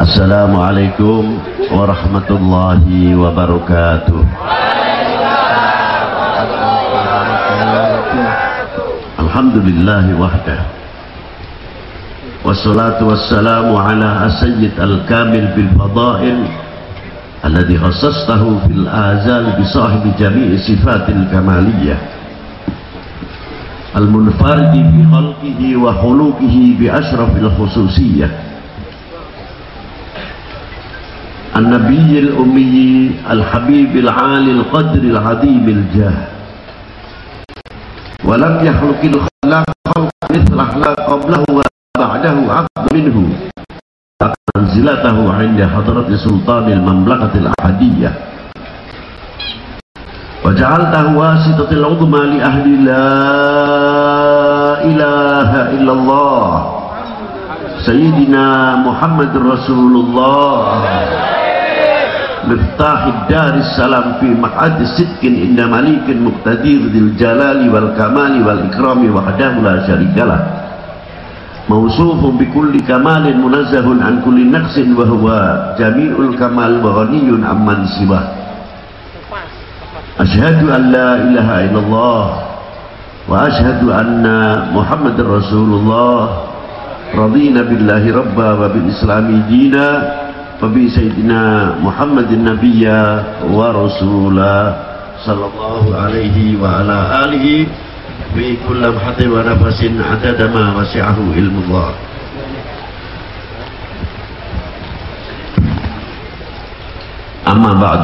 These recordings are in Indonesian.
السلام عليكم ورحمة الله وبركاته الحمد لله وحده والصلاة والسلام على السيد الكامل بالفضائل الذي خصصته في الآزال بصاحب جميع صفات الكمالية المنفرد في خلقه وخلوقه بأشرف الخصوصية النبي الأمي الحبيب العالي القدر العظيم الجاه. ولم يخلق الخلاق خلق مثل أخلاق قبله وبعده عبد منه. منزلته عند حضرة سلطان المملكة الأحدية. وجعلته واسطة العظمى لأهل لا إله إلا الله. سيدنا محمد رسول الله. miftahid daris salam fi maq'adi sidqin inda malikin muqtadir dzil jalali wal kamali wal ikrami wahdahu la syarikalah mausufun bi kulli kamalin munazzahun an kulli naqsin wa huwa jami'ul kamal wa ghaniyun amman sibah asyhadu an la ilaha illallah wa asyhadu anna Muhammad rasulullah radina billahi rabba wa bil islami dina دينا وبسيدنا محمد النبي ورسولا صلى الله عليه وعلى آله في كل لمحة ونفس عدد ما وسعه علم الله أما بعد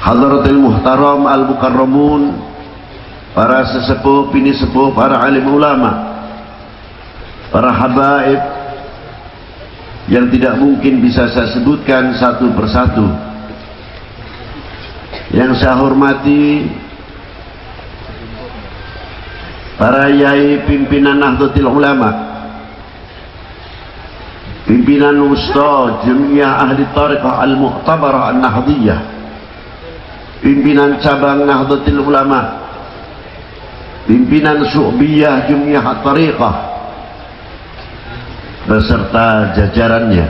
Hadratul Muhtaram Al-Mukarramun Para sesepuh, pini sepuh, para alim ulama Para habaib Yang tidak mungkin bisa saya sebutkan satu persatu. Yang saya hormati Para yai pimpinan Nahdlatul Ulama Pimpinan Ustaz Jum'iyah Ahli Tariqah Al-Mu'tabarah Al-Nahdiyah pimpinan cabang Nahdlatul Ulama pimpinan Su'biyah Jumiyah At-Tariqah beserta jajarannya.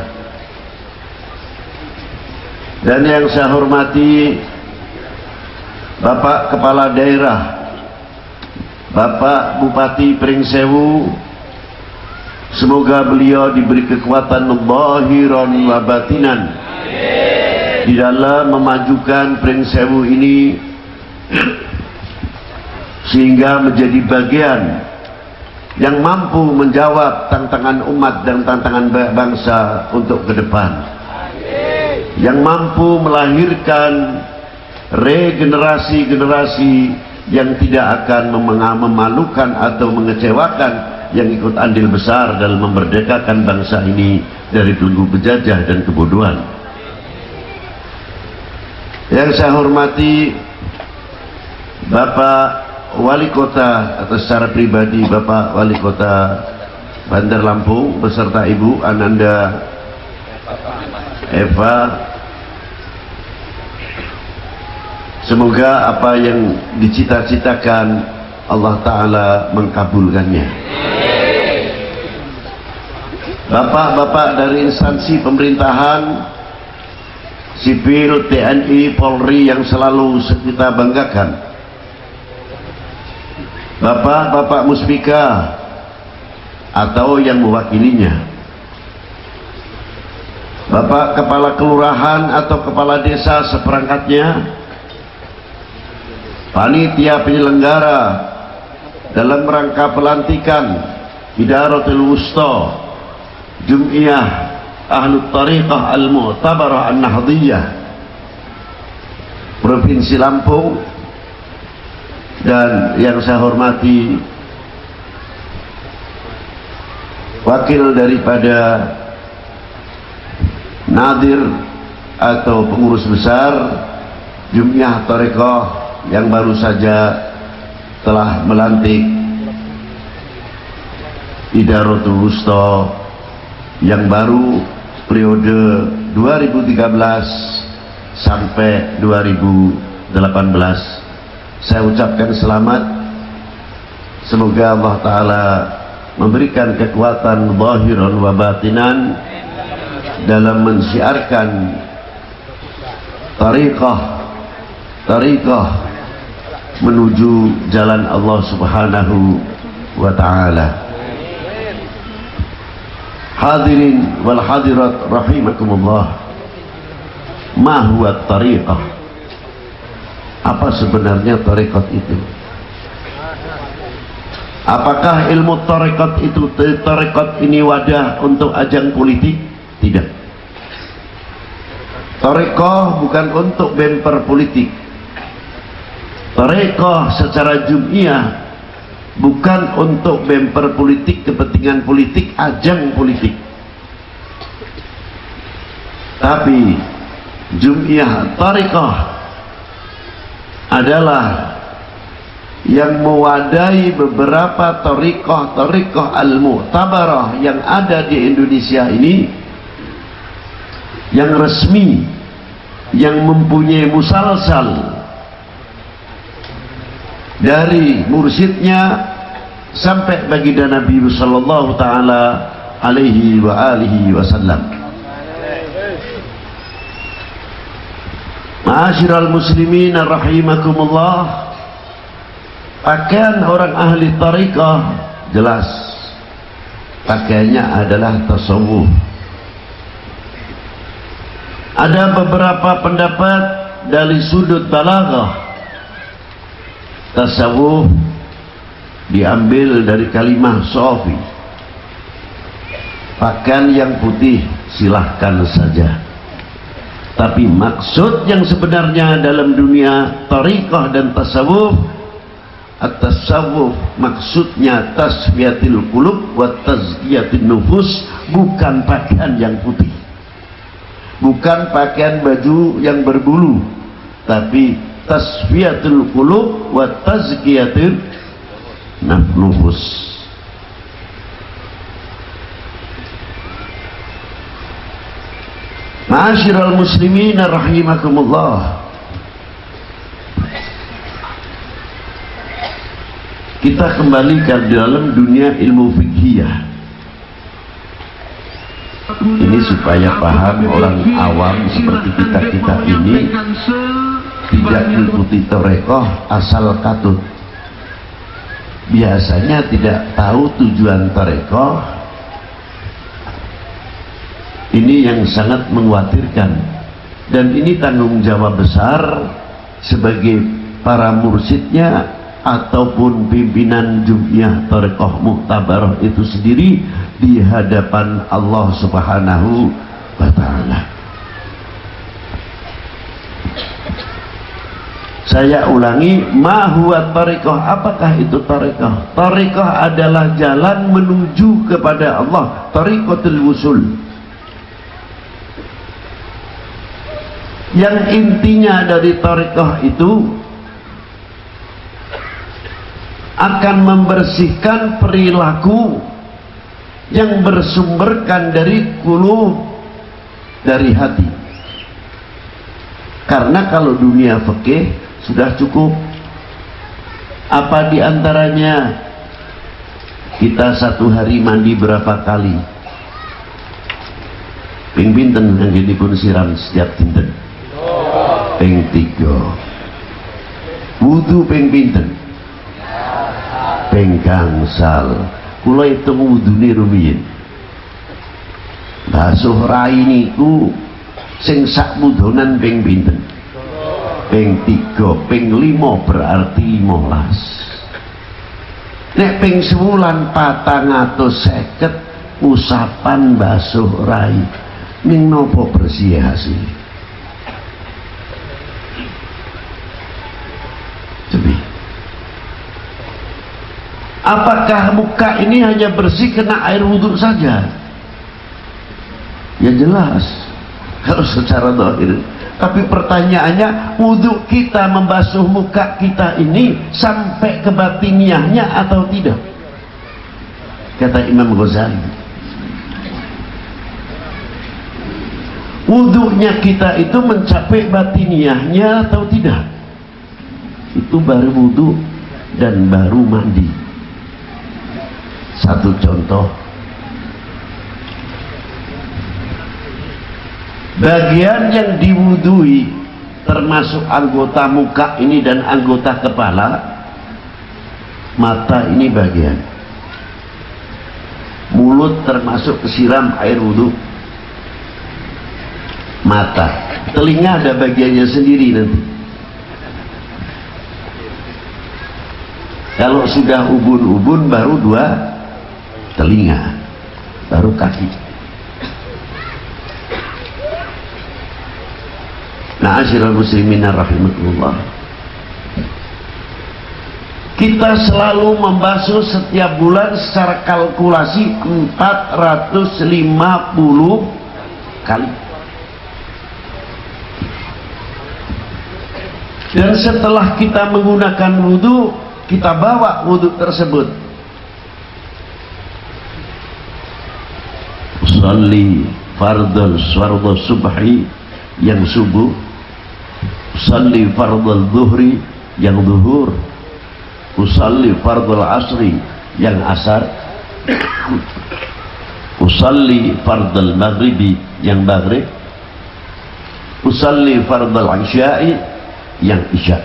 Dan yang saya hormati Bapak Kepala Daerah Bapak Bupati Pringsewu semoga beliau diberi kekuatan zahiran wa batinan. Di dalam memajukan Pringsewu ini sehingga menjadi bagian yang mampu menjawab tantangan umat dan tantangan bangsa untuk ke depan. Yang mampu melahirkan regenerasi-generasi yang tidak akan memalukan atau mengecewakan yang ikut andil besar dalam memerdekakan bangsa ini dari belenggu penjajah dan kebodohan. Yang saya hormati Bapak Wali Kota atau secara pribadi Bapak Wali Kota Bandar Lampung beserta Ibu Ananda Eva. Semoga apa yang dicita-citakan Allah Ta'ala mengkabulkannya. Bapak-bapak dari instansi pemerintahan sipil, TNI, Polri yang selalu kita banggakan Bapak-bapak Muspika atau yang mewakilinya. Bapak Kepala Kelurahan atau Kepala Desa seperangkatnya. Panitia penyelenggara dalam rangka pelantikan Idaratul Wusta Jum'iyah Ahlu Tariqah Al-Mu'tabarah An-Nahdiyah Provinsi Lampung dan yang saya hormati wakil daripada Nadir atau pengurus besar Jum'iyah Tariqah yang baru saja telah melantik Idaratul Wusta yang baru periode 2013 sampai 2018 saya ucapkan selamat semoga Allah Ta'ala memberikan kekuatan zahiran wa batinan dalam mensiarkan tariqah tariqah menuju jalan Allah Subhanahu wa taala. Hadirin wal hadirat rahimakumullah. Ma huwa tariqah? Apa sebenarnya tariqat itu? Apakah ilmu tarekat itu tarekat ini wadah untuk ajang politik? Tidak. Tarekoh bukan untuk bemper politik. Tarekoh secara jumiah bukan untuk bemper politik, kepentingan politik, ajang politik. Tapi jumiah tarekoh adalah yang mewadai beberapa torikoh-torikoh al-mu'tabarah yang ada di Indonesia ini yang resmi yang mempunyai musalsal dari mursyidnya sampai baginda Nabi sallallahu taala alaihi wa alihi wasallam Ma'asyiral muslimin rahimakumullah. Pakaian orang ahli tariqah jelas. Pakaiannya adalah tasawuf. Ada beberapa pendapat dari sudut balaghah. Tasawuf diambil dari kalimah sofi pakaian yang putih silahkan saja tapi maksud yang sebenarnya dalam dunia tariqah dan tasawuf At-tasawuf maksudnya tasfiyatil qulub wa tazkiyatin nufus bukan pakaian yang putih. Bukan pakaian baju yang berbulu, tapi tasfiyatul qulub wa tazkiyatil nufus. Ma'asyiral muslimin rahimakumullah. kita kembalikan di dalam dunia ilmu fikih ini supaya paham orang awam seperti kita-kita ini tidak mengikuti torekoh asal katut biasanya tidak tahu tujuan torekoh ini yang sangat mengkhawatirkan dan ini tanggung jawab besar sebagai para mursidnya ataupun pimpinan Jum'iyah Tarekoh Muktabarah itu sendiri di hadapan Allah Subhanahu wa taala. Saya ulangi, ma huwa? Apakah itu tariqah? Tariqah adalah jalan menuju kepada Allah, tariqatul wusul. Yang intinya dari tariqah itu akan membersihkan perilaku yang bersumberkan dari kulu dari hati. Karena kalau dunia fikih sudah cukup. Apa di antaranya kita satu hari mandi berapa kali? Ping pinten yang pun siram setiap dinten ping tiga. Wudhu ping pinten? Penggang sal kula basuh rai niku sing sak mudonan ping pinten? Ping tiga ping lima berarti molas nek ping sebulan patang atau seket usapan basuh rai. Ning nopo bersih Apakah muka ini hanya bersih kena air wudhu saja? Ya jelas. Kalau secara dohir. Tapi pertanyaannya, wudhu kita membasuh muka kita ini sampai ke batiniahnya atau tidak? Kata Imam Ghazali. Wudhunya kita itu mencapai batiniahnya atau tidak? Itu baru wudhu dan baru mandi satu contoh. Bagian yang diwudui termasuk anggota muka ini dan anggota kepala mata ini bagian. Mulut termasuk siram air wudhu. Mata. Telinga ada bagiannya sendiri nanti. Kalau sudah ubun-ubun baru dua telinga baru kaki Na'asyiral muslimin rahimakumullah. Kita selalu membasuh setiap bulan secara kalkulasi 450 kali. Dan setelah kita menggunakan wudhu, kita bawa wudhu tersebut. Salli fardhu fardhu subhi yang subuh. Usalli fardal zuhri yang zuhur. Usalli fardal asri yang asar. Usalli fardal maghribi yang maghrib. Usalli fardal isya'i yang isya.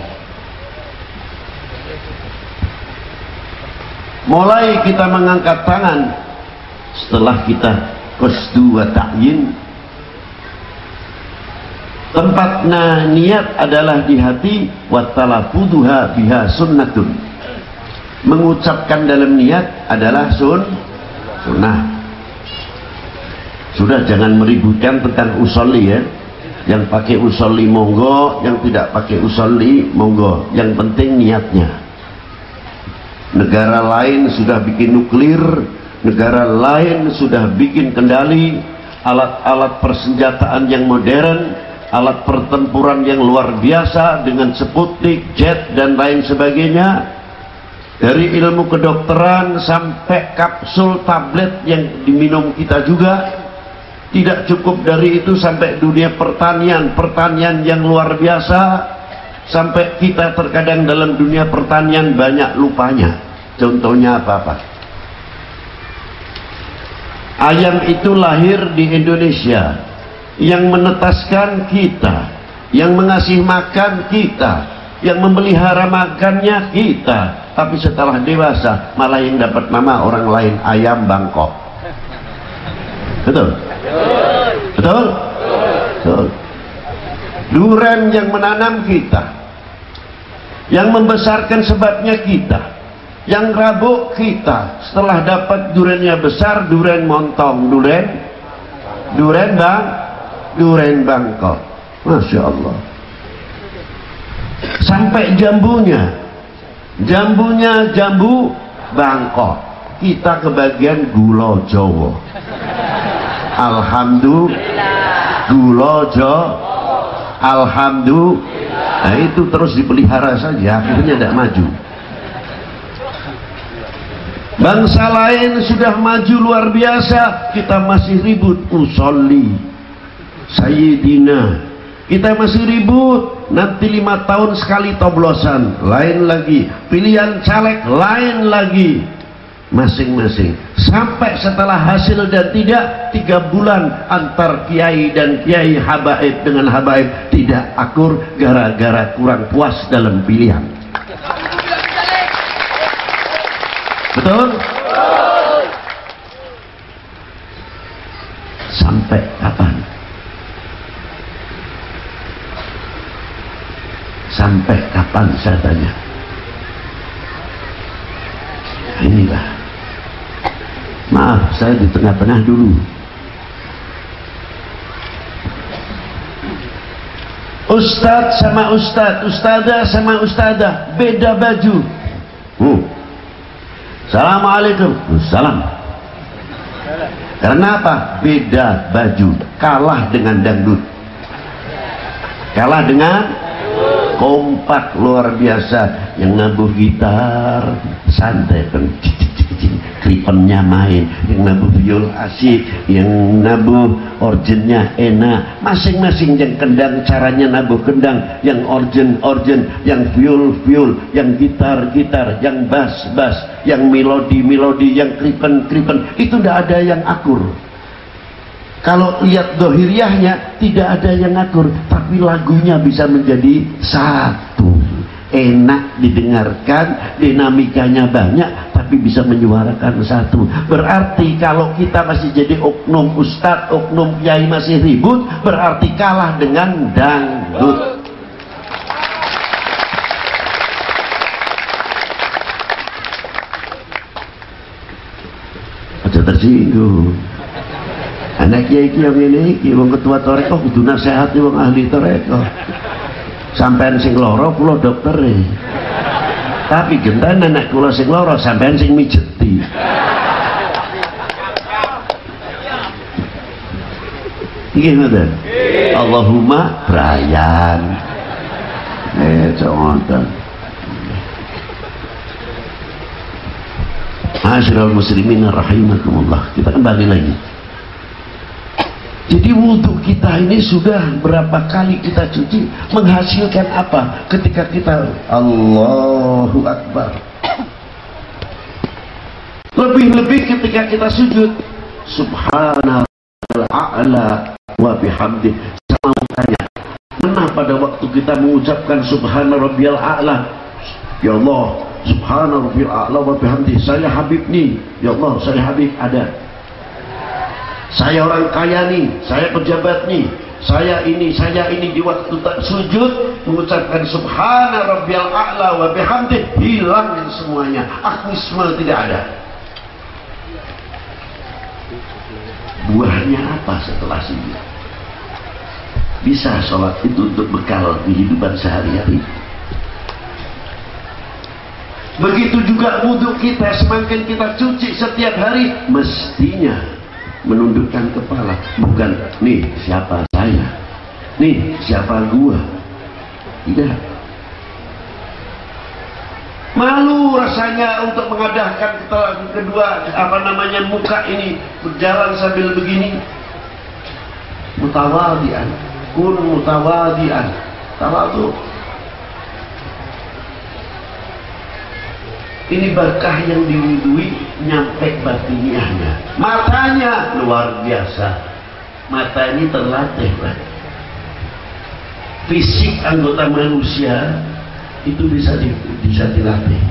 Mulai kita mengangkat tangan setelah kita qasdu wa ta'yin. Tempatnya niat adalah di hati watalafuduha biha sunnatun. Mengucapkan dalam niat adalah sun sunnah. Sudah jangan meributkan tentang usolli ya. Yang pakai usolli monggo yang tidak pakai usolli monggo. Yang penting niatnya. Negara lain sudah bikin nuklir negara lain sudah bikin kendali alat-alat persenjataan yang modern alat pertempuran yang luar biasa dengan Sputnik, jet dan lain sebagainya. Dari ilmu kedokteran sampai kapsul tablet yang diminum kita juga tidak cukup dari itu sampai dunia pertanian pertanian yang luar biasa. Sampai kita terkadang dalam dunia pertanian banyak lupanya. Contohnya apa-apa ayam itu lahir di Indonesia. Yang menetaskan kita. Yang mengasih makan kita. Yang memelihara makannya kita. Tapi setelah dewasa malah yang dapat nama orang lain ayam Bangkok. Betul? Betul? Betul. Duren yang menanam kita. Yang membesarkan sebabnya kita yang rabuk kita setelah dapat durennya besar duren montong duren duren bang duren Bangkok. Masya Allah. Sampai jambunya. Jambunya jambu Bangkok. Kita kebagian gula Jawa. Alhamdulillah. Gula Jawa. Alhamdulillah. Nah itu terus dipelihara saja akhirnya tidak maju bangsa lain sudah maju luar biasa kita masih ribut. Usolli. Sayyidina. Kita masih ribut. Nanti lima tahun sekali toblosan. Lain lagi. Pilihan caleg lain lagi. Masing-masing. Sampai setelah hasil dan tidak tiga bulan antar kiai dan kiai habaib dengan habaib tidak akur gara-gara kurang puas dalam pilihan betul? sampai kapan? sampai kapan saya tanya inilah maaf saya di tengah-tengah dulu Ustadz sama Ustadz Ustadzah sama Ustadzah beda baju. Assalamualaikum. Salam. Karena apa? beda baju. Kalah dengan dangdut. Kalah dengan kompak luar biasa. Yang ngabuh gitar santai. kan kripennya main yang nabuh viol asik yang nabuh orjennya enak masing-masing yang kendang caranya nabuh kendang yang orjen orjen yang viol viol yang gitar gitar yang bass bass yang melodi melodi yang kripen kripen itu tidak ada yang akur. Kalau lihat dohiriahnya tidak ada yang akur tapi lagunya bisa menjadi satu. Enak didengarkan dinamikanya banyak tapi bisa menyuarakan satu. Berarti kalau kita masih jadi oknum ustadz oknum kiai masih ribut berarti kalah dengan dangdut. Aja tersinggung. Anak kiai kiai ini kiai ketua toreko kudu nasehati wong ahli toreko sampean sing loro kula dokter e. tapi genten anak kula sing loro sampean sing mijeti iki ngoten? Allahumma Brian. Eh ngoten. Masyarul muslimin rahimakumullah. Kita kembali lagi jadi wudhu kita ini sudah berapa kali kita cuci menghasilkan apa ketika kita Allahu Akbar. Lebih-lebih ketika kita sujud Subhanallah a'la wa bihamdi sama tanya mana pada waktu kita mengucapkan Subhana rabbiyal a'la? Ya Allah Subhana rabbiyal a'la wa bihamdi saya Habib nih. Ya Allah saya Habib ada saya orang kaya nih, saya pejabat nih, saya ini, saya ini di waktu tak sujud mengucapkan subhana rabbiyal a'la wa bihamdi hilang semuanya. Akusma tidak ada. Buahnya apa setelah sujud? Bisa sholat itu untuk bekal kehidupan sehari-hari. Begitu juga wudhu kita semakin kita cuci setiap hari mestinya menundukkan kepala. Bukan nih siapa saya? Nih siapa gua? Tidak. Malu rasanya untuk mengadakan kedua apa namanya muka ini. Berjalan sambil begini. Mutawadian. Kun mutawadian. Tawadu ini berkah yang diwudui nyampe batiniahnya matanya luar biasa. Mata ini terlatih Pak. fisik anggota manusia itu bisa di, bisa dilatih.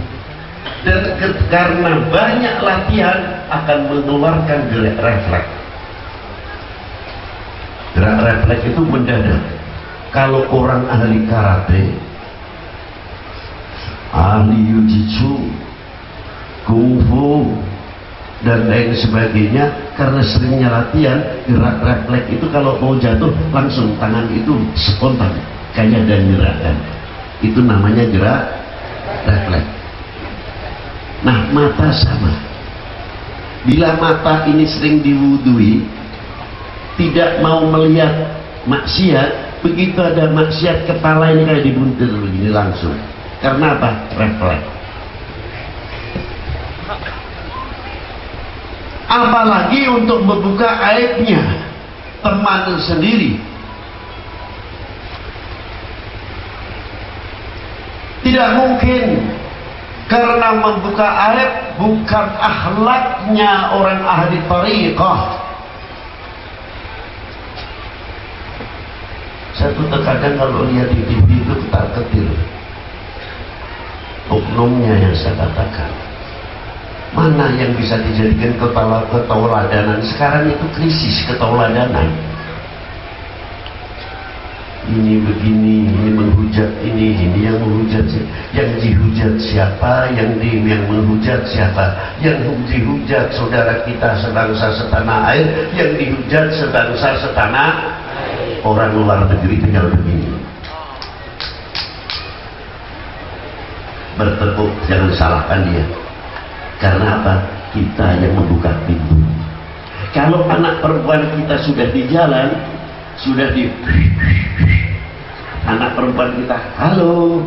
Dan ke, karena banyak latihan akan mengeluarkan gerak refleks. Gerak refleks itu mendadak. Kalau orang ahli karate ahli yujitsu kungfu dan lain sebagainya karena seringnya latihan gerak refleks itu kalau mau jatuh langsung tangan itu spontan kayak dan gerakan itu namanya gerak refleks nah mata sama. Bila mata ini sering diwudui tidak mau melihat maksiat begitu ada maksiat kepala ini kayak dibuntir begini langsung. Karena apa? refleks apalagi untuk membuka aibnya teman sendiri. Tidak mungkin karena membuka aib bukan akhlaknya orang ahli tariqah. Saya tuh terkadang kalau lihat di TV itu ketar ketir. Oknumnya yang saya katakan mana yang bisa dijadikan kepala ketauladanan sekarang itu krisis ketauladanan ini begini ini menghujat ini ini yang menghujat yang dihujat siapa? Yang di yang menghujat siapa? Yang dihujat saudara kita sebangsa setanah air yang dihujat sebangsa setanah orang luar negeri tinggal begini. Bertepuk jangan salahkan dia karena apa? Kita yang membuka pintu. Kalau anak perempuan kita sudah di jalan, sudah di anak perempuan kita, halo,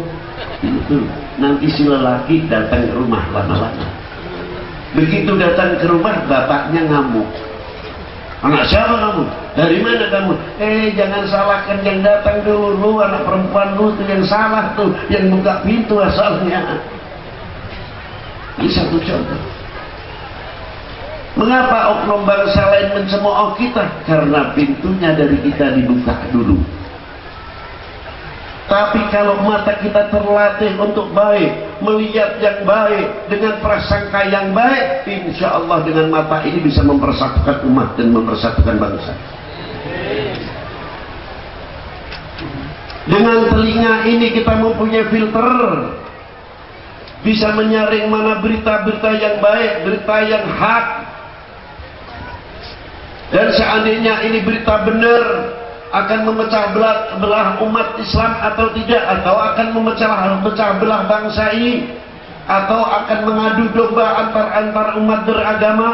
itu nanti si lelaki datang ke rumah lama-lama. begitu datang ke rumah bapaknya ngamuk anak siapa kamu? dari mana kamu? eh jangan salahkan yang datang dulu anak perempuan lu itu yang salah tuh yang buka pintu asalnya ini satu contoh Mengapa oknum bangsa lain mencemooh kita? Karena pintunya dari kita dibuka dulu. Tapi kalau mata kita terlatih untuk baik, melihat yang baik, dengan prasangka yang baik, insya Allah dengan mata ini bisa mempersatukan umat dan mempersatukan bangsa. Dengan telinga ini kita mempunyai filter, bisa menyaring mana berita-berita yang baik, berita yang hak, dan seandainya ini berita benar akan memecah belah, belah umat Islam atau tidak? Atau akan memecah memecah belah bangsa ini? Atau akan mengadu domba antar antar umat beragama?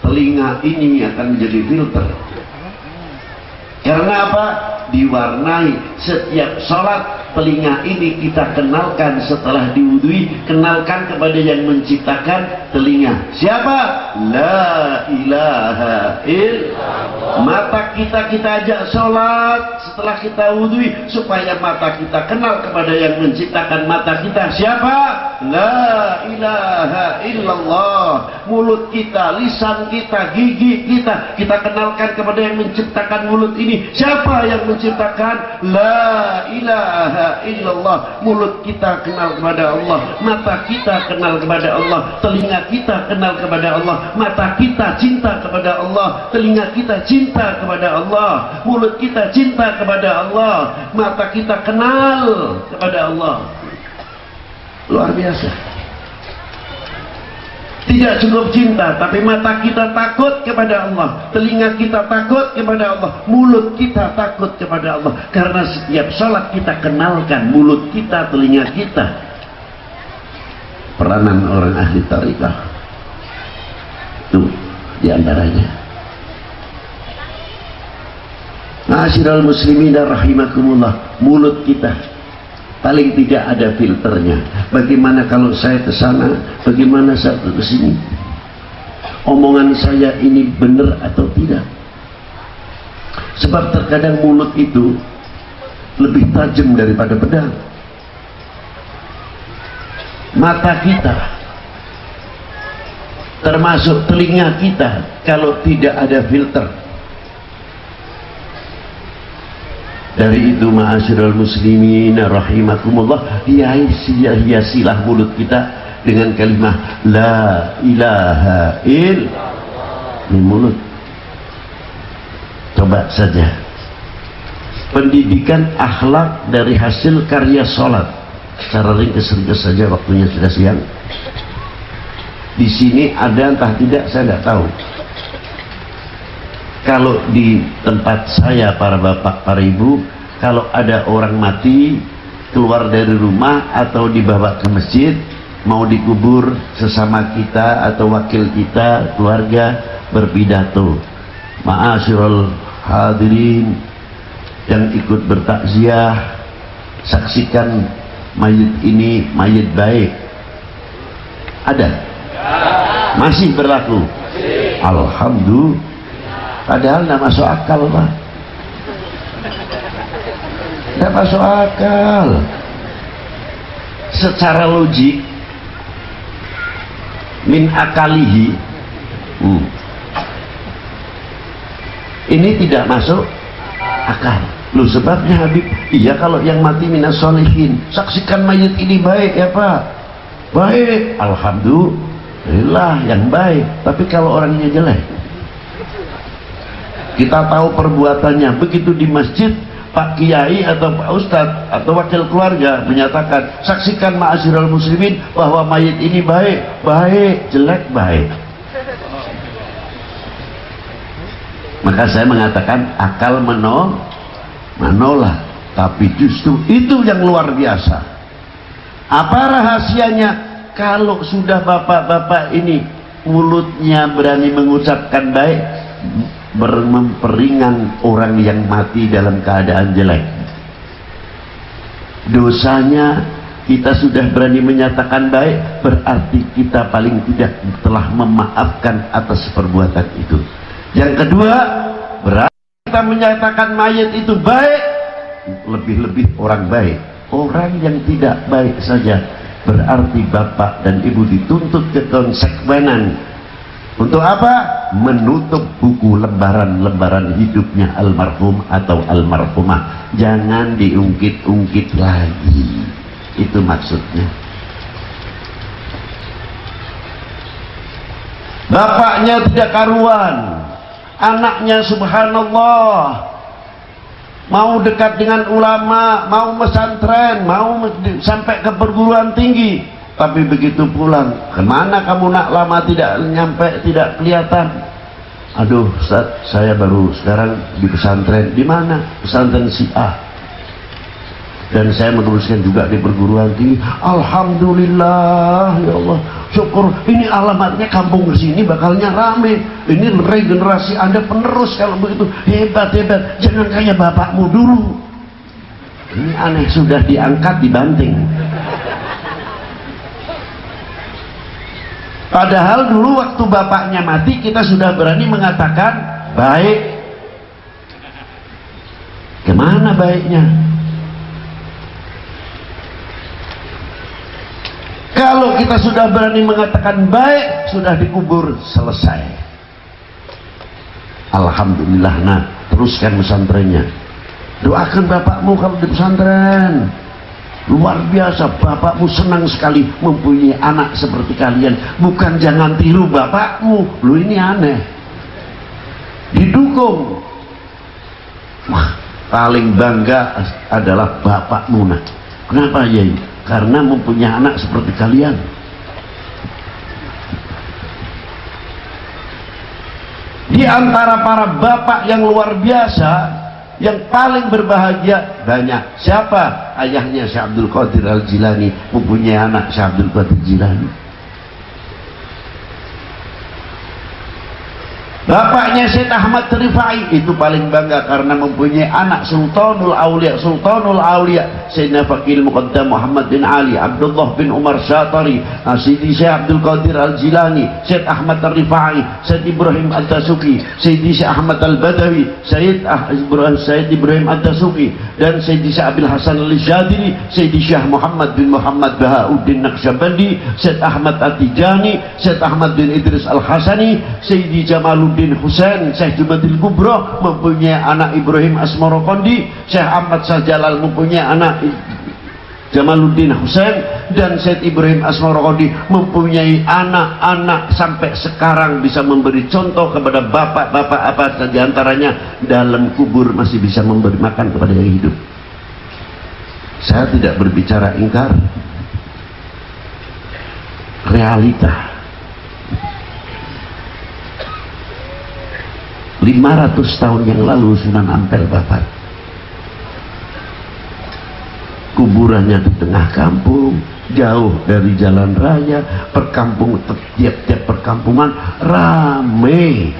Telinga ini akan menjadi filter. Karena apa? Diwarnai setiap sholat telinga ini kita kenalkan setelah diwudui kenalkan kepada yang menciptakan telinga. Siapa? La ilaha illallah mata kita kita ajak sholat setelah kita wudui supaya mata kita kenal kepada yang menciptakan mata kita. Siapa? La ilaha illallah. Mulut kita lisan kita gigi kita kita kenalkan kepada yang menciptakan mulut ini. Siapa yang menciptakan? La ilaha illallah. Mulut kita kenal kepada Allah. Mata kita kenal kepada Allah. Telinga kita kenal kepada Allah. Mata kita cinta kepada Allah. Telinga kita cinta kepada Allah. Mulut kita cinta kepada Allah. Mata kita kenal kepada Allah. Luar biasa tidak cukup cinta, tapi mata kita takut kepada Allah, telinga kita takut kepada Allah, mulut kita takut kepada Allah. Karena setiap sholat kita kenalkan mulut kita, telinga kita. Peranan orang ahli tarikah. Itu di antaranya. Nasirul muslimin rahimakumullah, mulut kita paling tidak ada filternya. Bagaimana kalau saya ke sana? Bagaimana saya ke sini? Omongan saya ini benar atau tidak? Sebab terkadang mulut itu lebih tajam daripada pedang. Mata kita termasuk telinga kita kalau tidak ada filter Dari itu ma'asyiral muslimin rahimakumullah hiasilah mulut kita dengan kalimah la ilaha il di mulut. Coba saja. Pendidikan akhlak dari hasil karya sholat. Secara ringkas-ringkas saja waktunya sudah siang. Di sini ada entah tidak saya tidak tahu kalau di tempat saya para bapak para ibu kalau ada orang mati keluar dari rumah atau dibawa ke masjid mau dikubur sesama kita atau wakil kita keluarga berpidato. Ma'asyiral hadirin yang ikut bertakziah saksikan mayit ini mayit baik. Ada? Masih berlaku? Alhamdulillah Padahal tidak masuk akal Pak. Tidak masuk akal. Secara logik min akalihi hmm, ini tidak masuk akal. Lu sebabnya Habib, iya kalau yang mati minas solihin, saksikan mayat ini baik ya Pak. Baik, Alhamdulillah yang baik. Tapi kalau orangnya jelek, kita tahu perbuatannya. Begitu di masjid Pak Kiai atau Pak Ustadz atau wakil keluarga menyatakan saksikan ma'asyiral muslimin bahwa mayit ini baik. Baik jelek baik. Maka saya mengatakan akal menol menolak tapi justru itu yang luar biasa. Apa rahasianya? Kalau sudah bapak-bapak ini mulutnya berani mengucapkan baik memperingan orang yang mati dalam keadaan jelek. Dosanya kita sudah berani menyatakan baik berarti kita paling tidak telah memaafkan atas perbuatan itu. Yang kedua berarti kita menyatakan mayat itu baik lebih-lebih orang baik. Orang yang tidak baik saja berarti bapak dan ibu dituntut ke konsekuenan untuk apa? Menutup buku lembaran-lembaran hidupnya almarhum atau almarhumah. Jangan diungkit-ungkit lagi. Itu maksudnya. Bapaknya tidak karuan. Anaknya subhanallah. Mau dekat dengan ulama, mau pesantren, mau sampai ke perguruan tinggi tapi begitu pulang ke mana kamu nak? Lama tidak nyampe tidak kelihatan. Aduh Ustaz, saya baru sekarang di pesantren. Di mana? Pesantren si A. Dan saya meneruskan juga di perguruan tinggi Alhamdulillah ya Allah syukur. Ini alamatnya kampung sini bakalnya rame. Ini regenerasi anda penerus kalau begitu. Hebat hebat. Jangan kayak bapakmu dulu. Ini aneh sudah diangkat dibanting Padahal dulu waktu bapaknya mati kita sudah berani mengatakan baik. Ke mana baiknya? Kalau kita sudah berani mengatakan baik, sudah dikubur selesai. Alhamdulillah, nah teruskan pesantrennya. Doakan bapakmu kalau di pesantren luar biasa bapakmu senang sekali mempunyai anak seperti kalian. Bukan jangan tiru bapakmu. Lu ini aneh. Didukung. Wah paling bangga adalah bapakmu nah kenapa ya karena mempunyai anak seperti kalian. Di antara para bapak yang luar biasa yang paling berbahagia banyak. Siapa? Ayahnya Syekh Abdul Qadir Al Jilani mempunyai anak Syekh Abdul Qadir Jilani Bapaknya Syed Ahmad Rifai itu paling bangga karena mempunyai anak Sultanul Aulia, Sultanul Aulia Sayyidina Fakil Muqaddam Muhammad bin Ali, Abdullah bin Umar Syatari, Sayyidi Syekh Abdul Qadir Al-Jilani, Syed Ahmad Rifai, Syed Ibrahim Ad-Dasuki, Sayyidi Syekh Ahmad Al-Badawi, Syed ah, Ibrahim Ibrahim Ad-Dasuki dan Sayyidi Syekh Abil Hasan Al-Jadiri, Sayyidi Syekh Muhammad bin Muhammad Bahauddin Naqsyabandi, Syed Ahmad At-Tijani, Syed Ahmad bin Idris Al-Hasani, Sayyidi Jamaluddin bin Husain Syekh Jumadil Kubro mempunyai anak Ibrahim Asmarokondi Syekh Ahmad Jalal mempunyai anak Jamaluddin Husain dan Syed Ibrahim Asmarokondi mempunyai anak-anak sampai sekarang bisa memberi contoh kepada bapak-bapak apa di antaranya dalam kubur masih bisa memberi makan kepada yang hidup. Saya tidak berbicara ingkar realita 500 tahun yang lalu Sunan Ampel Bapak kuburannya di tengah kampung jauh dari jalan raya perkampung tiap-tiap perkampungan rame.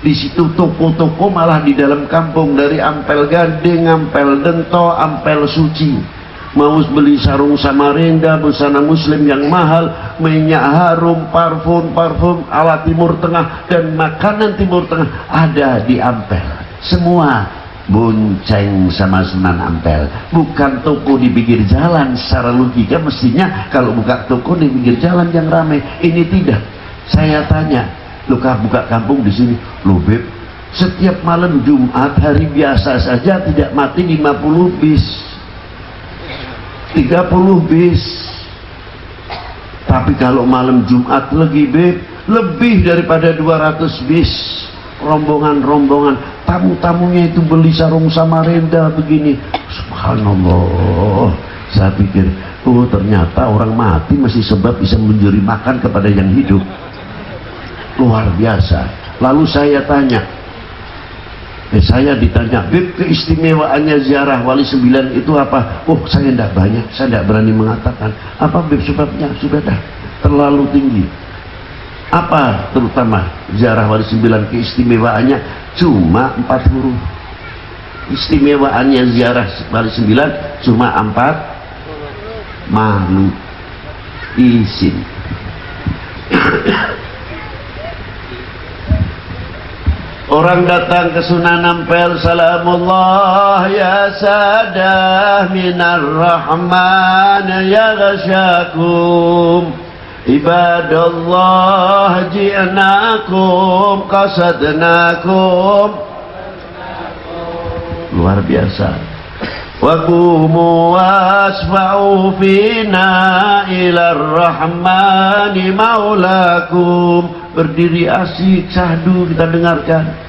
Di situ toko-toko malah di dalam kampung dari Ampel Gading, Ampel Dento, Ampel Suci mau beli sarung Samarinda busana muslim yang mahal minyak harum parfum parfum ala timur tengah dan makanan timur tengah ada di Ampel. Semua bonceng sama Sunan Ampel. Bukan toko di pinggir jalan secara logika mestinya kalau buka toko di pinggir jalan yang ramai ini tidak. Saya tanya lu buka kampung di sini? Lu beb setiap malam Jumat hari biasa saja tidak mati 50 bis 30 bis. Tapi kalau malam Jumat lagi beb lebih daripada 200 bis. Rombongan-rombongan tamu-tamunya itu beli sarung Samarinda begini. Subhanallah. Saya pikir oh ternyata orang mati masih sebab bisa menjuri makan kepada yang hidup. Luar biasa. Lalu saya tanya Eh, saya ditanya, Bib keistimewaannya ziarah wali sembilan itu apa? Oh saya tidak banyak, saya tidak berani mengatakan. Apa Bib sebabnya? Sudah dah, terlalu tinggi. Apa terutama ziarah wali sembilan keistimewaannya? Cuma empat huruf. Istimewaannya ziarah wali sembilan cuma empat malu izin Orang datang ke Sunan Ampel Salamullah ya sadah minar rahman ya ghasyakum. Ibadallah ji'nakum qasadnakum. Luar biasa. Wakumu wasfa'u fina ilar rahmani maulakum. Berdiri asik sahdu kita dengarkan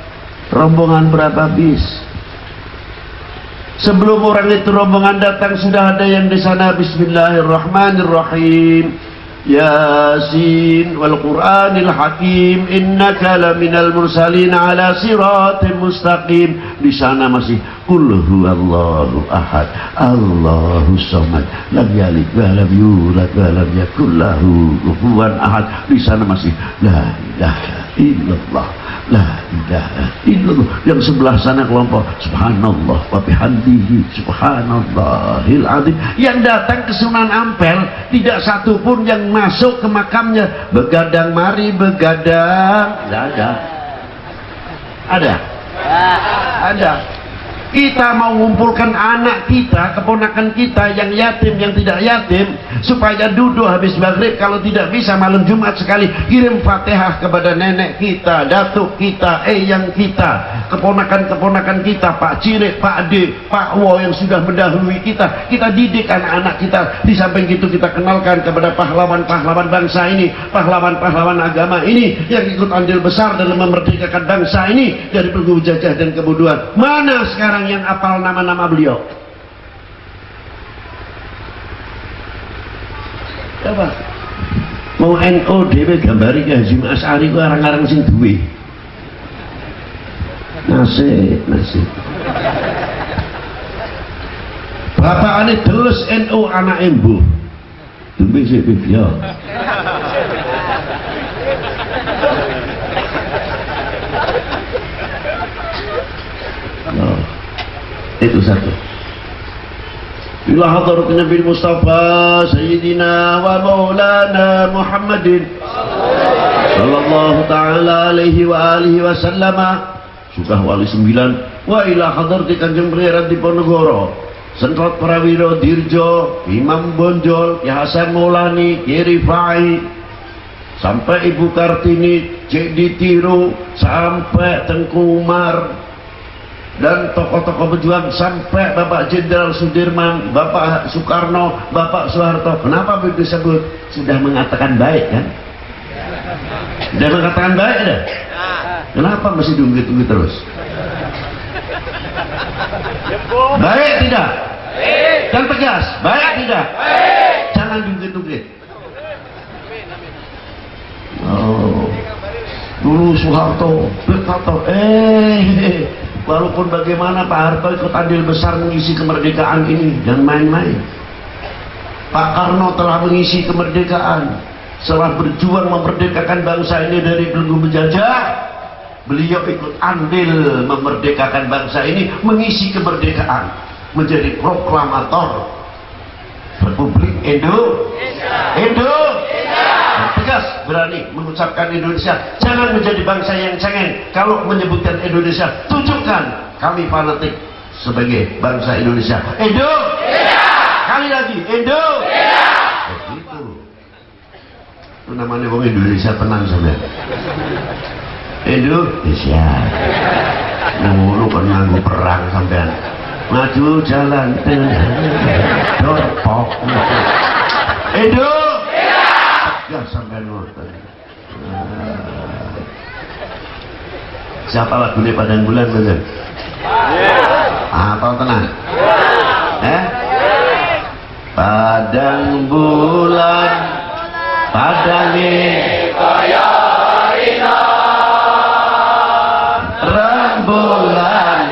Rombongan berapa bis? Sebelum orang itu rombongan datang sudah ada yang di sana. Bismillahirrahmanirrahim. Yasin wal Qur'anil Hakim. Innaka laminal mursalin ala siratim mustaqim. Di sana masih kul huwallahu ahad Allahu samad lam yalid wa lam yulad wa lam yakul lahu kufuwan ahad. Di sana masih la ilaha illallah La ilaha illallah. Yang sebelah sana kelompok Subhanallah wa bihamdihi Subhanallahil azim. Yang datang ke Sunan Ampel Tidak satu pun yang masuk ke makamnya. Begadang mari begadang. Tidak ada? Ada? Ada kita mau mengumpulkan anak kita, keponakan kita yang yatim, yang tidak yatim, supaya duduk habis maghrib. Kalau tidak bisa malam Jumat sekali, kirim fatihah kepada nenek kita, datuk kita, eyang kita, keponakan-keponakan kita, Pak Cirik, Pak D, Pak Wo yang sudah mendahului kita. Kita didik anak-anak kita. Di samping itu kita kenalkan kepada pahlawan-pahlawan bangsa ini, pahlawan-pahlawan agama ini yang ikut andil besar dalam memerdekakan bangsa ini dari pelgu jajah dan kebodohan. Mana sekarang yang apal nama-nama beliau? Coba. Mau NO dewe gambari ke Hazim As'ari ku arang-arang sing duwe. Nasib, nasib. Bapak ini terus NO anak embu. Dumbe sih ya. Itu satu. Ila hadarat Nabi Mustafa Sayyidina wa Maulana Muhammadin. Sallallahu taala alaihi wa alihi wa sallama. Sudah wali sembilan. Wa ila hadarat Kanjeng Pangeran Diponegoro Sentrat Prawiro Dirjo Imam Bonjol Ki Hasan Maulani Ki Rifai. Sampai Ibu Kartini Cik Ditiru sampai Tengku Umar dan tokoh-tokoh berjuang sampai Bapak Jenderal Sudirman, Bapak Soekarno, Bapak Soeharto. Kenapa disebut sudah mengatakan baik kan? Sudah mengatakan baik dah. Kenapa masih tunggu-tunggu terus? Baik tidak? Dan tegas. Baik tidak? Jangan tunggu-tunggu. Oh. Dulu Soeharto berkata, eh Walaupun bagaimana Pak Harto ikut andil besar mengisi kemerdekaan ini dan main-main. Pak Karno telah mengisi kemerdekaan. Setelah berjuang memerdekakan bangsa ini dari belenggu penjajah, beliau ikut andil memerdekakan bangsa ini, mengisi kemerdekaan, menjadi proklamator Republik Indonesia. Indonesia. Tegas berani mengucapkan Indonesia. Jangan menjadi bangsa yang cengeng. Kalau menyebutkan Indonesia, tunjukkan kami fanatik sebagai bangsa Indonesia. Indo. Kali lagi, Indo. Begitu. Itu namanya orang Indonesia tenang sampean. Indonesia. Nunggu kan nganggu perang sampean maju jalan dorpok hidup Ya sampai nonton eh, siapa lagunya padang bulan bener iya. apa ah, tenang. Eh? Padang bulan padang kaya rembulan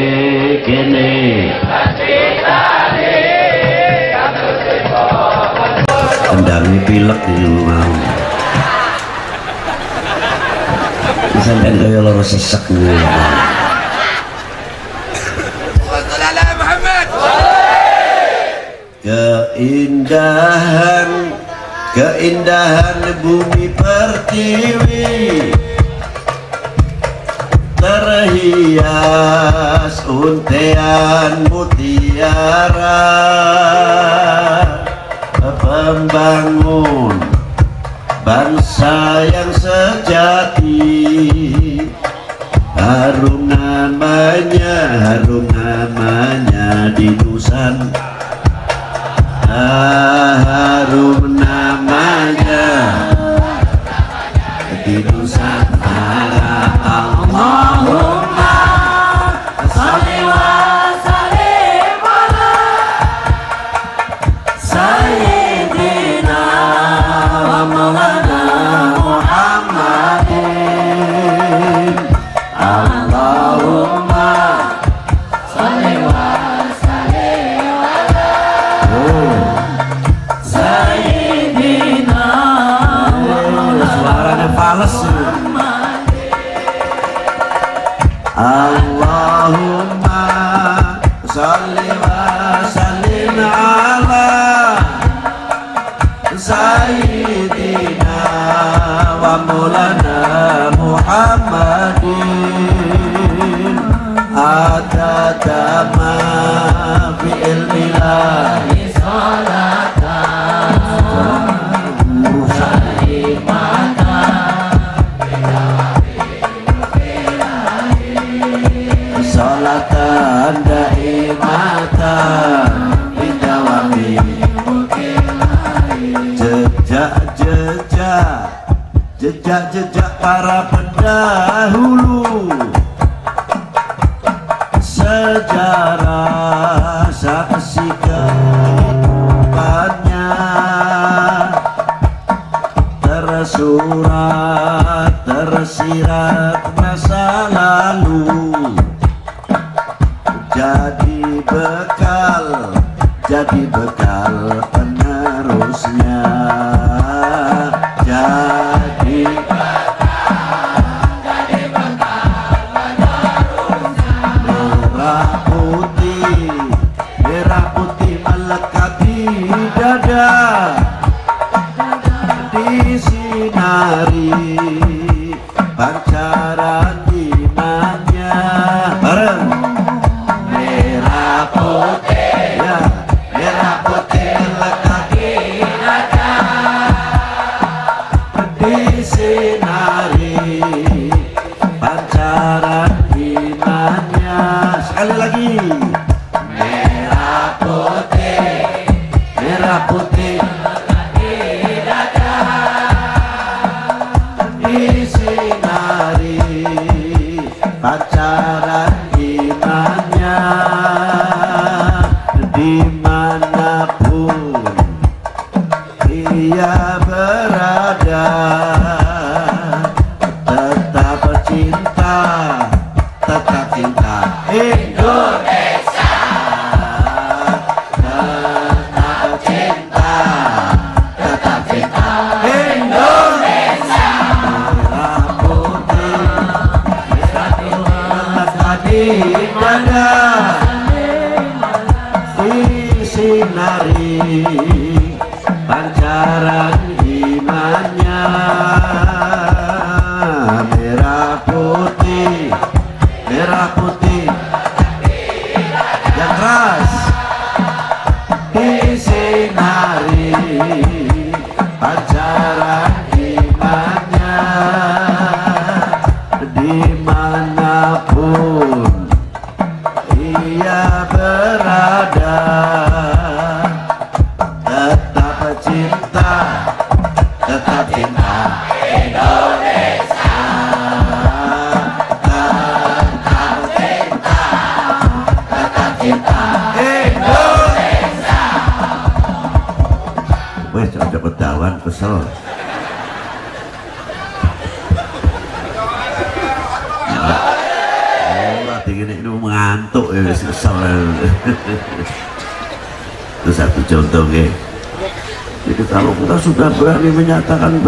padangnya pilek di mau sampai kaya loro sesek nih. Keindahan keindahan bumi pertiwi. Terhias untean mutiara membangun bangsa yang sejati. Harum namanya harum namanya di Nusantara ah, harum namanya. Jejak-jejak para pendahulu.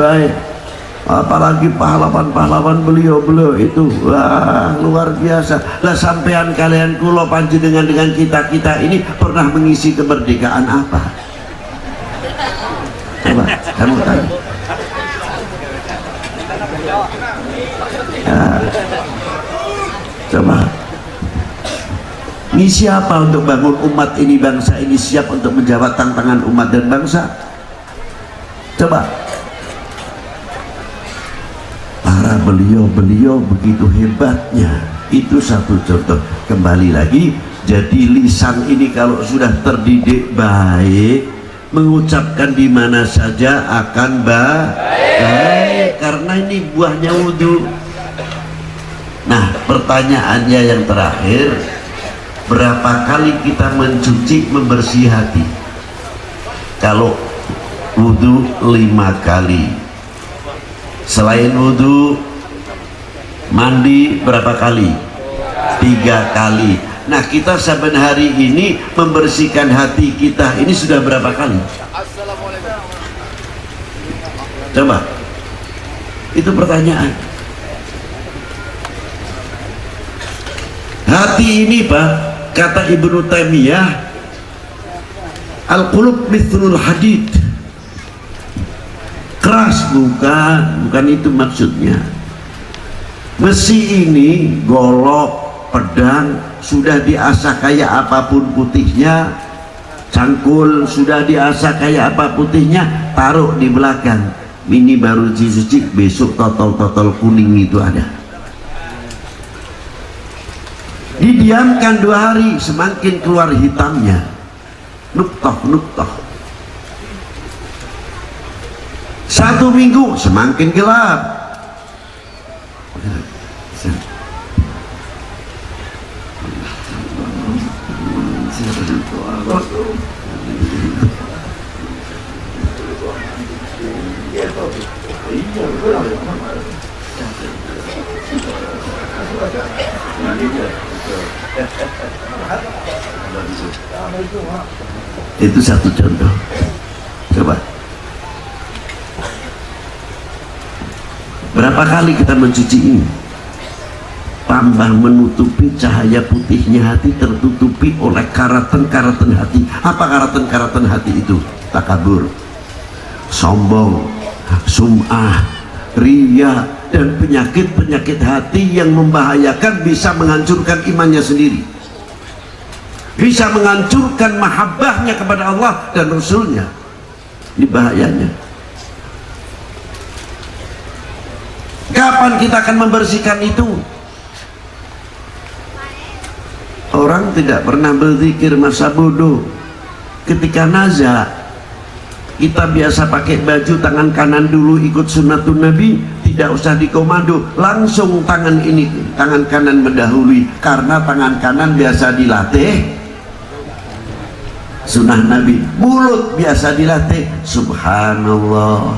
Baik. Apalagi pahlawan-pahlawan beliau-beliau itu. Wah luar biasa. Lah sampean kalian kulo panji dengan dengan kita-kita ini pernah mengisi kemerdekaan apa? Coba kamu tahu ya. coba. Ini siapa untuk bangun umat ini bangsa ini siap untuk menjawab tantangan umat dan bangsa? Coba para beliau-beliau begitu hebatnya. Itu satu contoh. Kembali lagi jadi lisan ini kalau sudah terdidik baik mengucapkan di mana saja akan baik. baik. Karena ini buahnya wudhu nah pertanyaannya yang terakhir berapa kali kita mencuci membersih hati? Kalau wudhu lima kali. Selain wudhu mandi berapa kali? Tiga kali. Nah kita saben hari ini membersihkan hati kita. Ini sudah berapa kali? Coba. Itu pertanyaan. Hati ini pak kata Ibnu Taimiyah al-qulub mithlul hadid. Keras bukan. Bukan itu maksudnya besi ini golok pedang sudah diasah kayak apa pun putihnya. Cangkul sudah diasah kayak apa putihnya taruh di belakang. Ini baru dicuci besok totol-totol kuning itu ada. Didiamkan dua hari semakin keluar hitamnya. Nuktoh nuktoh. Satu minggu semakin gelap itu satu contoh. Coba. Berapa kali kita mencuci ini? Tambah menutupi cahaya putihnya hati tertutupi oleh karatan-karatan hati. Apa karatan-karatan hati itu? Takabur. Sombong sum'ah ria dan penyakit-penyakit hati yang membahayakan bisa menghancurkan imannya sendiri. Bisa menghancurkan mahabbahnya kepada Allah dan Rasulnya. Ini bahayanya. Kapan kita akan membersihkan itu? Orang tidak pernah berzikir masa bodoh. Ketika nazar kita biasa pakai baju tangan kanan dulu ikut sunnatun nabi tidak usah dikomando. Langsung tangan ini tangan kanan mendahului. Karena tangan kanan biasa dilatih sunnah Nabi. Mulut biasa dilatih subhanallah.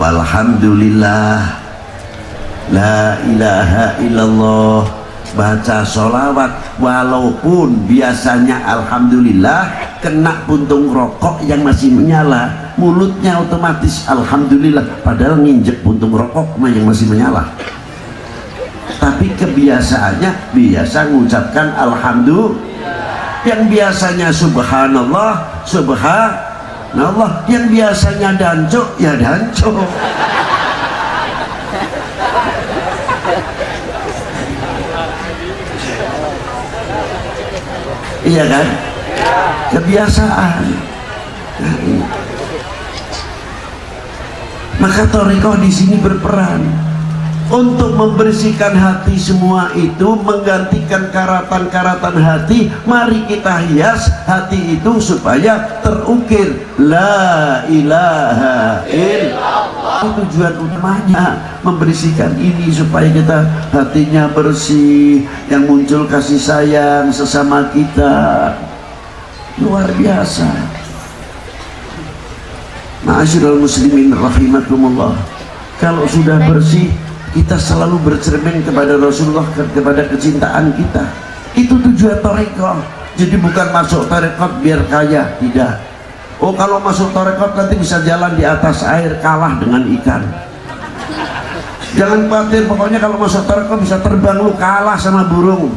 Walhamdulillah. La ilaha illallah baca sholawat walaupun biasanya alhamdulillah kena puntung rokok yang masih menyala mulutnya otomatis alhamdulillah padahal nginjek puntung rokok yang masih menyala. Tapi kebiasaannya biasa mengucapkan alhamdulillah. Yang biasanya subhanallah subhanallah. Yang biasanya danco ya danco iya kan? Kebiasaan. Nah, maka toriko di sini berperan untuk membersihkan hati semua itu menggantikan karatan-karatan hati mari kita hias hati itu supaya terukir. La ilaha illallah. Tujuan utamanya membersihkan ini supaya kita hatinya bersih yang muncul kasih sayang sesama kita. Luar biasa. Ma'asyiral muslimin rahimakumullah. Kalau sudah bersih kita selalu bercermin kepada Rasulullah kepada kecintaan kita. Itu tujuan tarekat jadi bukan masuk tarekat biar kaya. Tidak. Oh kalau masuk tarekat nanti bisa jalan di atas air kalah dengan ikan. Jangan khawatir pokoknya kalau masuk tarekat bisa terbang lu kalah sama burung.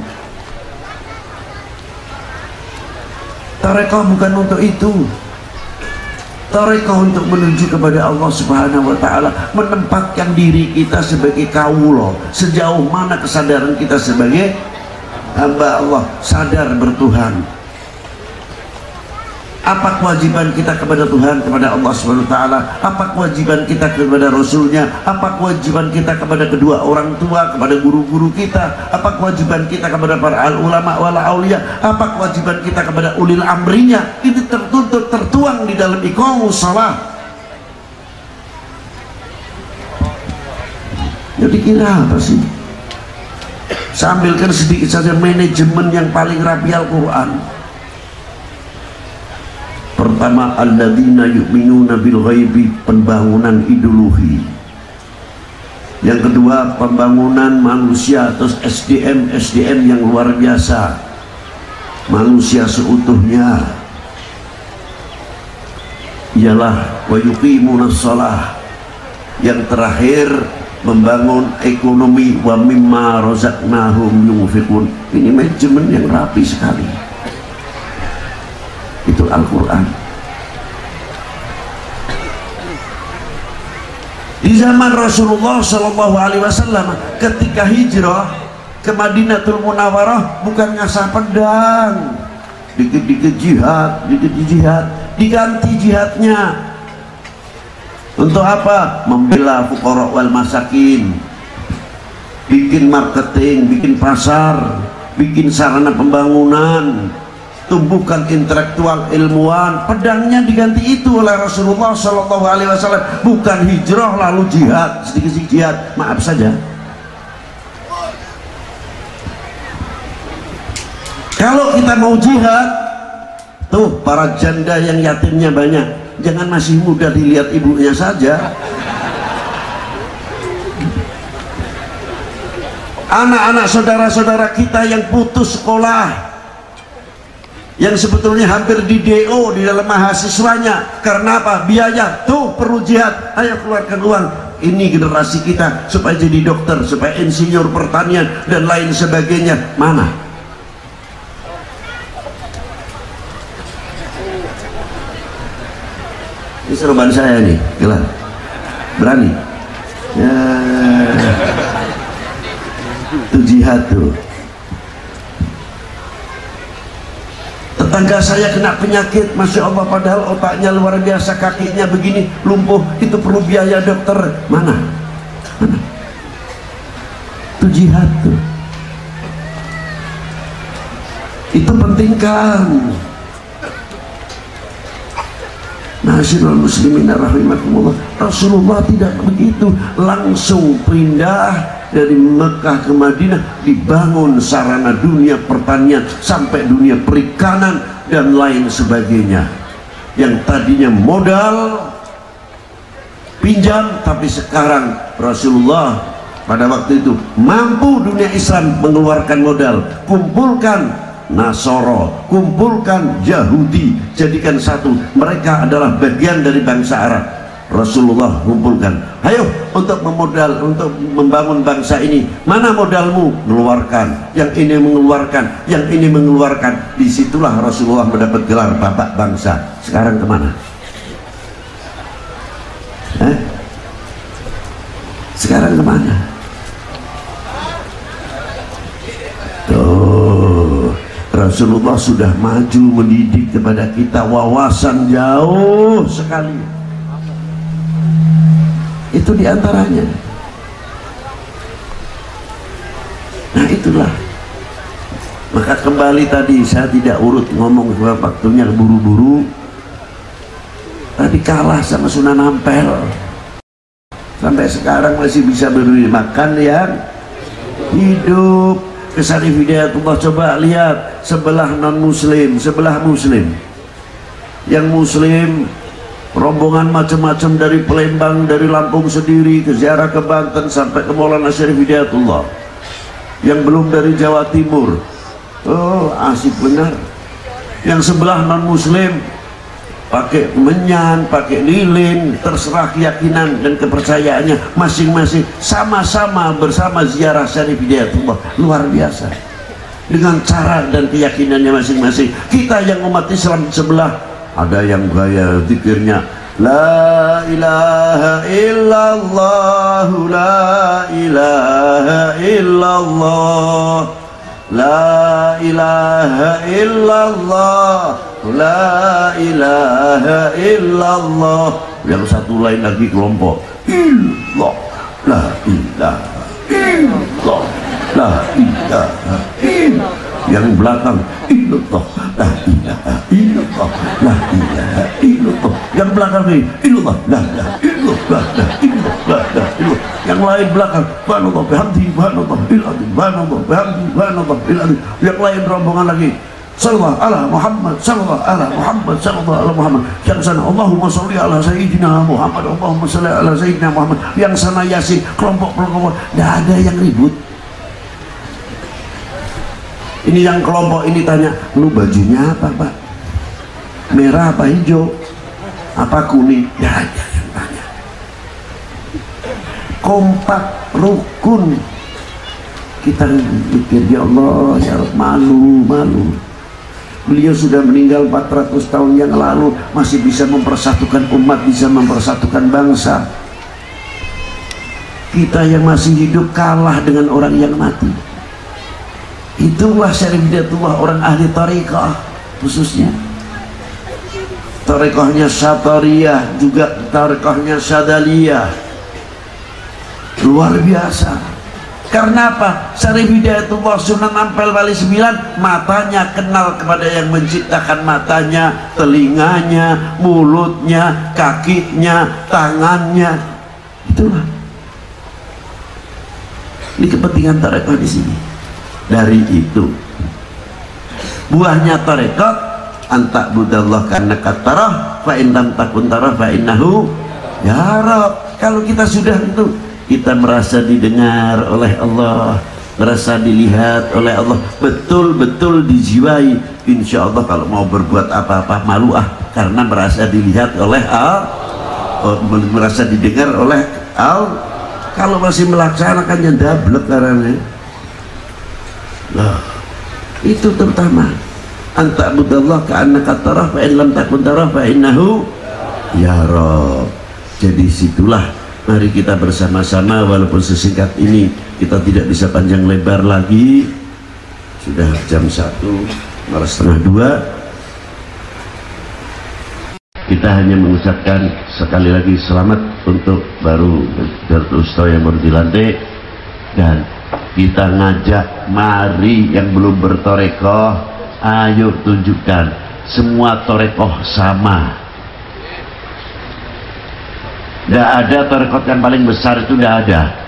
Tarekat bukan untuk itu Tarekah untuk menuju kepada Allah Subhanahu wa taala, menempatkan diri kita sebagai kawula. Sejauh mana kesadaran kita sebagai hamba Allah, sadar bertuhan apa kewajiban kita kepada Tuhan kepada Allah SWT apa kewajiban kita kepada Rasulnya? Apa kewajiban kita kepada kedua orang tua kepada guru-guru kita? Apa kewajiban kita kepada para al ulama wala aulia? Apa kewajiban kita kepada ulil amrinya? Ini tertuntut tertuang di dalam iqamus salah jadi kira apa sih? Sambilkan sedikit saja manajemen yang paling rapi Al-Quran pertama alladzina yu'minuna bil ghaibi pembangunan ideologi. Yang kedua pembangunan manusia atau SDM SDM yang luar biasa. Manusia seutuhnya. Ialah wa yuqimuna shalah yang terakhir membangun ekonomi wa mimma razaqnahum yunfikun ini manajemen yang rapi sekali itu Al-Quran. Di zaman Rasulullah Shallallahu Alaihi Wasallam ketika hijrah ke Madinatul Munawwarah bukan ngasah pedang dikit-dikit jihad dikit jihad diganti jihadnya. Untuk apa? Membela fukara wal masakin. Bikin marketing bikin pasar bikin sarana pembangunan tumbuhkan intelektual ilmuwan. Pedangnya diganti itu oleh Rasulullah Shallallahu Alaihi Wasallam. Bukan hijrah lalu jihad. Sedikit-sedikit jihad. Maaf saja. Kalau kita mau jihad tuh para janda yang yatimnya banyak. Jangan masih muda dilihat ibunya saja. Anak-anak saudara-saudara kita yang putus sekolah yang sebetulnya hampir di DO di dalam mahasiswanya. Karena apa? biaya. Tuh perlu jihad. Ayo keluarkan uang. Ini generasi kita supaya jadi dokter supaya insinyur pertanian dan lain sebagainya. Mana? Ini seruban saya nih gila. Berani. Ya. Itu jihad tuh tetangga saya kena penyakit. Masya Allah padahal otaknya luar biasa kakinya begini lumpuh. Itu perlu biaya dokter. Mana? Mana? Itu jihad tuh. Itu penting kan Nasirul muslimin rahimakumullah. Rasulullah tidak begitu. Langsung pindah dari Mekah ke Madinah dibangun sarana dunia pertanian sampai dunia perikanan dan lain sebagainya. Yang tadinya modal pinjam tapi sekarang Rasulullah pada waktu itu mampu dunia Islam mengeluarkan modal. Kumpulkan Nasoro kumpulkan Yahudi jadikan satu. Mereka adalah bagian dari bangsa Arab Rasulullah kumpulkan. Ayo untuk memodal untuk membangun bangsa ini mana modalmu? Mengeluarkan. Yang ini mengeluarkan yang ini mengeluarkan. Di situlah Rasulullah mendapat gelar bapak bangsa. Sekarang ke mana? Eh? sekarang ke mana? Tuh Rasulullah sudah maju mendidik kepada kita wawasan jauh sekali itu di antaranya. Nah itulah. Maka kembali tadi saya tidak urut ngomong sebab waktunya buru-buru. Tadi kalah sama Sunan Ampel. Sampai sekarang masih bisa beri makan yang hidup. Kesari Hidayatullah coba lihat. Sebelah non muslim sebelah muslim. Yang muslim rombongan macam-macam dari Palembang dari Lampung sendiri ke ziarah ke Banten sampai ke Maulana Syarif Hidayatullah yang belum dari Jawa Timur. Oh asik benar. Yang sebelah non muslim pakai menyan, pakai lilin terserah keyakinan dan kepercayaannya masing-masing. Sama-sama bersama ziarah Syarif Hidayatullah. Luar biasa. Dengan cara dan keyakinannya masing-masing. Kita yang umat Islam sebelah ada yang gaya zikirnya La ilaha illallah La ilaha illallah La ilaha illallah La ilaha illallah. Yang satu lain lagi kelompok Illallah La ilaha illallah La ilaha illallah. Yang belakang illallah la ilaha illallah la ilaha illallah yang belakang ini illallah la ilaha illallah la illallah la illallah yang lain belakang subhanallah bihamdi subhanallah ilhamdi subhanallah bihamdi subhanallah ilhamdi yang lain rombongan lagi Sallallahu ala Muhammad Sallallahu ala Muhammad Sallallahu ala Muhammad. Yang sana Allahumma salli ala Sayyidina Muhammad Allahumma salli ala Sayyidina Muhammad. Yang sana Yasin Kelompok-kelompok Tidak ada yang ribut. Ini yang kelompok ini tanya lu bajunya apa pak? Merah apa hijau apa kuning? Ya yang tanya kompak rukun. Kita mikir ya Allah ya Allah, malu malu. Beliau sudah meninggal 400 tahun yang lalu masih bisa mempersatukan umat bisa mempersatukan bangsa. Kita yang masih hidup kalah dengan orang yang mati. Itulah syarif hidayatullah orang ahli tariqah khususnya tariqahnya satariyah juga tariqahnya sadaliyah luar biasa karena apa? Syarif Hidayatullah Sunan Ampel Wali 9 matanya kenal kepada yang menciptakan matanya, telinganya, mulutnya, kakinya, tangannya. Itulah. Ini kepentingan tarekah di sini dari itu buahnya tarekat antak budallah karena katarah fa lam takun tarah fa innahu ya Rab kalau kita sudah itu kita merasa didengar oleh Allah merasa dilihat oleh Allah betul-betul dijiwai. Insya Allah kalau mau berbuat apa-apa malu ah karena merasa dilihat oleh Allah oh, merasa didengar oleh Allah kalau masih melaksanakannya dablek karena Nah, itu terutama anta budallah ka annaka tarah fa in lam takun tarah fa innahu ya Rob jadi situlah. Mari kita bersama-sama walaupun sesingkat ini kita tidak bisa panjang lebar lagi. Sudah jam satu malah setengah dua. Kita hanya mengucapkan sekali lagi selamat untuk baru Darul yang baru dilantik. Dan kita ngajak mari yang belum bertorekoh ayo tunjukkan semua torekoh sama. Tidak ada torekoh yang paling besar itu tidak ada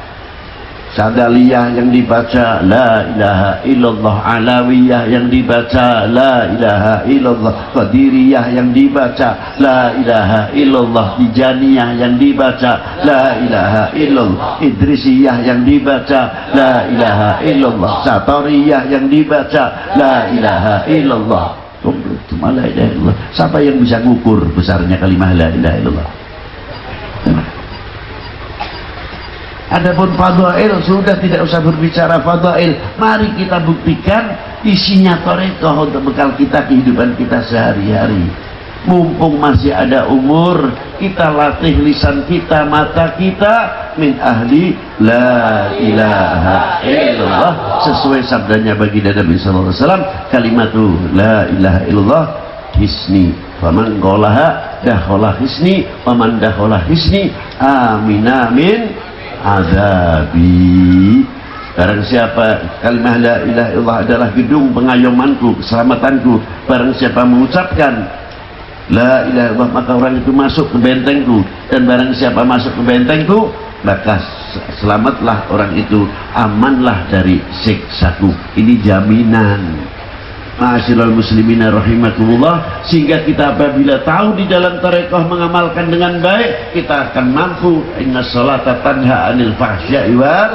Sadaliyah yang dibaca La ilaha illallah Alawiyah yang dibaca La ilaha illallah Qadiriyah yang dibaca La ilaha illallah Tijaniyah yang dibaca La ilaha illallah Idrisiyah yang dibaca La ilaha illallah Satoriyah yang dibaca la ilaha illallah Siapa yang bisa ngukur besarnya kalimah La ilaha illallah Adapun fadail sudah tidak usah berbicara fadail. Mari kita buktikan isinya torekoh untuk bekal kita kehidupan kita sehari-hari. Mumpung masih ada umur, kita latih lisan kita, mata kita min ahli la ilaha illallah sesuai sabdanya bagi Nabi sallallahu alaihi wasallam kalimatu la ilaha illallah hisni faman qolaha dakhala hisni faman dakhala hisni amin amin azabi Barang siapa kalimah la ilaha illallah adalah gedung pengayomanku, keselamatanku. Barang siapa mengucapkan la ilaha illallah maka orang itu masuk ke bentengku dan barang siapa masuk ke bentengku maka selamatlah orang itu amanlah dari siksaku. Ini jaminan. Ma'asyiral muslimina rahimakumullah. Sehingga kita apabila tahu di dalam tarekat mengamalkan dengan baik kita akan mampu. Inna salata tanha anil fahsya'i wal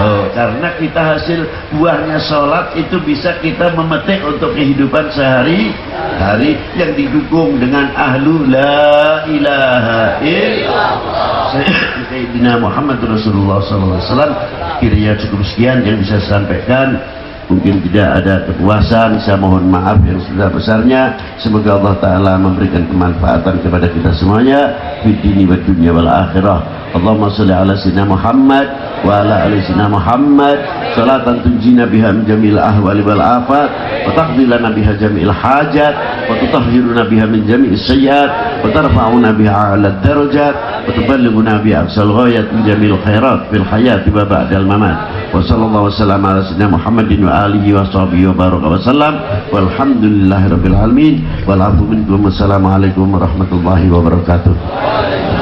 oh, karena kita hasil buahnya salat itu bisa kita memetik untuk kehidupan sehari hari yang didukung dengan ahlu la ilaha illallah. Sayyidina Muhammad Rasulullah SAW kiranya cukup sekian yang bisa saya sampaikan mungkin tidak ada kepuasan saya mohon maaf yang sudah besarnya semoga Allah Ta'ala memberikan kemanfaatan kepada kita semuanya. Di dunia wal akhirah Allahumma salli ala sayyidina Muhammad wa ala ali sayyidina Muhammad. Salatan tunjina biha min jamil ahwali wal afat. Wa taqdi biha jamil hajat. Wa tutahhiruna biha min jamil sayyat. Wa tarfa'una biha ala darajat. Wa tuballighuna biha aqsal ghayat min jamil khairat fil hayati wa ba'dal mamat. Wa sallallahu wasallam ala sayyidina Muhammadin wa alihi wa sahbihi wa baraka wa sallam. Walhamdulillahi rabbil alamin. Wal afu minkum. Wassalamu alaikum warahmatullahi wabarakatuh